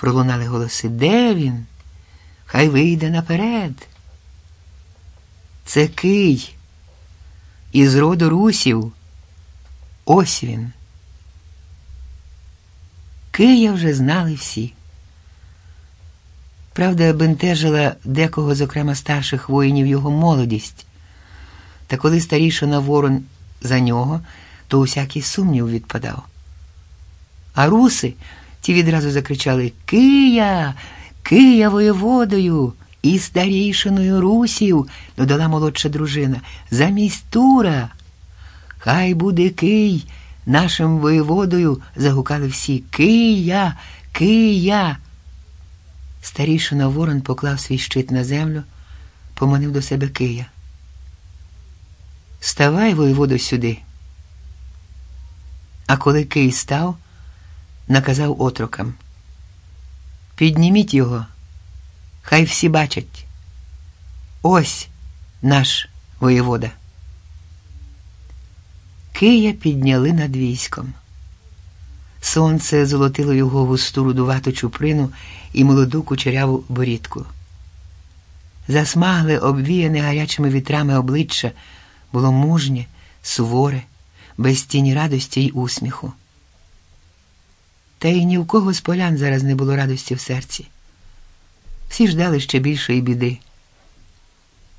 пролунали голоси. Де він? Хай вийде наперед. Це Кий із роду русів. Ось він. Кия вже знали всі. Правда, бентежила декого, зокрема старших воїнів, його молодість. Та коли старішина ворон за нього, то усякий сумнів відпадав. А руси ті відразу закричали Кия, Кия воєводою і старішиною русів, додала молодша дружина, замість Тура. Хай буде Кий, нашим воєводою загукали всі Кия, Кия. Старішина Ворон поклав свій щит на землю, поманив до себе Кия. Ставай, воєводо, сюди. А коли Кий став, наказав отрокам. Підніміть його, хай всі бачать. Ось наш воєвода. Кия підняли над військом. Сонце золотило його густу рудувату чуприну і молоду кучеряву борідку. Засмагле, обвіяне гарячими вітрами обличчя було мужнє, суворе, без тіні радості й усміху. Та й ні в кого з полян зараз не було радості в серці. Всі ждали ще більшої біди.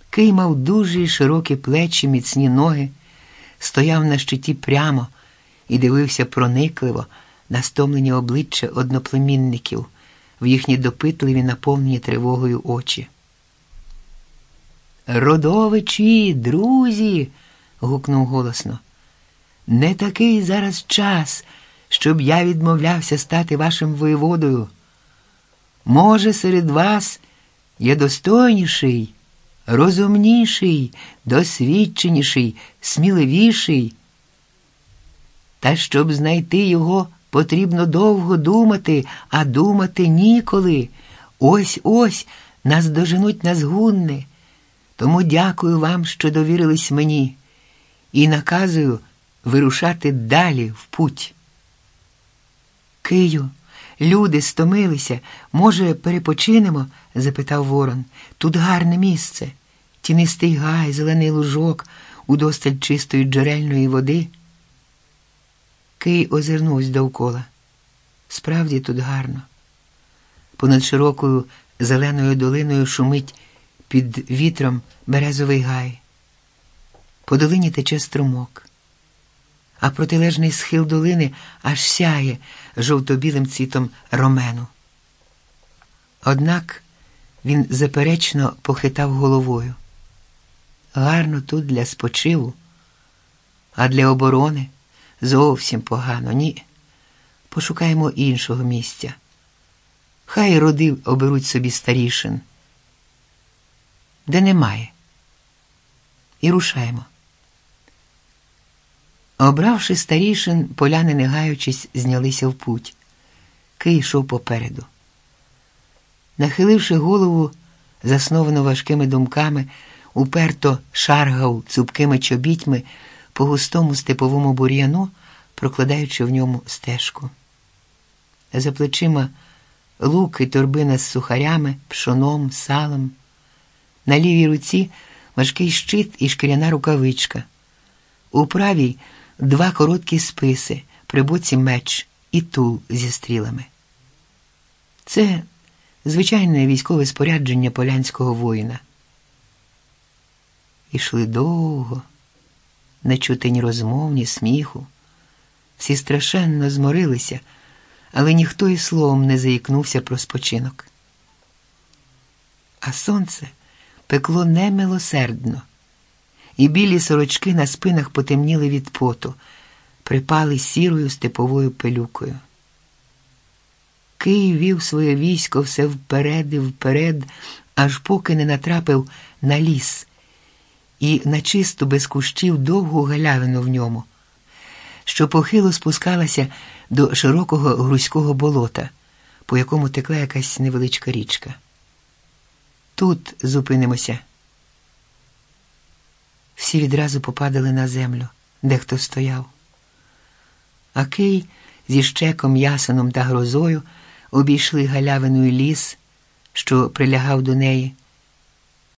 Кий мав дуже широкі плечі, міцні ноги, стояв на щиті прямо і дивився проникливо на стомлені обличчя одноплемінників в їхні допитливі, наповнені тривогою очі. Родовичі, друзі, гукнув голосно. Не такий зараз час, щоб я відмовлявся стати вашим воєводою. Може, серед вас є достойніший, розумніший, досвідченіший, сміливіший. Та щоб знайти його, потрібно довго думати, а думати ніколи. Ось ось нас доженуть на згунне. Тому дякую вам, що довірились мені, і наказую вирушати далі в путь. Кию, люди стомилися. Може, перепочинемо? запитав Ворон. Тут гарне місце, тінистий гай, зелений лужок, удосталь чистої джерельної води. Кий озирнувся довкола. Справді тут гарно. Понад широкою зеленою долиною шумить під вітром березовий гай. По долині тече струмок, а протилежний схил долини аж сяє жовто-білим цвітом ромену. Однак він заперечно похитав головою. Гарно тут для спочиву, а для оборони зовсім погано, ні. Пошукаємо іншого місця. Хай роди оберуть собі старішин де немає. І рушаємо. Обравши старішин, поляни, не гаючись, знялися в путь. Кий йшов попереду. Нахиливши голову, засновано важкими думками, уперто шаргав цупкими чобітьми по густому степовому бур'яну, прокладаючи в ньому стежку. За плечима лук і торбина з сухарями, пшоном, салом. На лівій руці важкий щит і шкіряна рукавичка. У правій два короткі списи, при боці меч і тул зі стрілами. Це звичайне військове спорядження полянського воїна. Ішли довго, не чути ні розмов, ні сміху. Всі страшенно зморилися, але ніхто і словом не заїкнувся про спочинок. А сонце пекло немилосердно, і білі сорочки на спинах потемніли від поту, припали сірою степовою пилюкою. Київ вів своє військо все вперед і вперед, аж поки не натрапив на ліс і на чисту без кущів довгу галявину в ньому, що похило спускалася до широкого грузького болота, по якому текла якась невеличка річка. Тут зупинимося. Всі відразу попадали на землю, де хто стояв. А Кий зі щеком, ясеном та грозою обійшли галявину ліс, що прилягав до неї,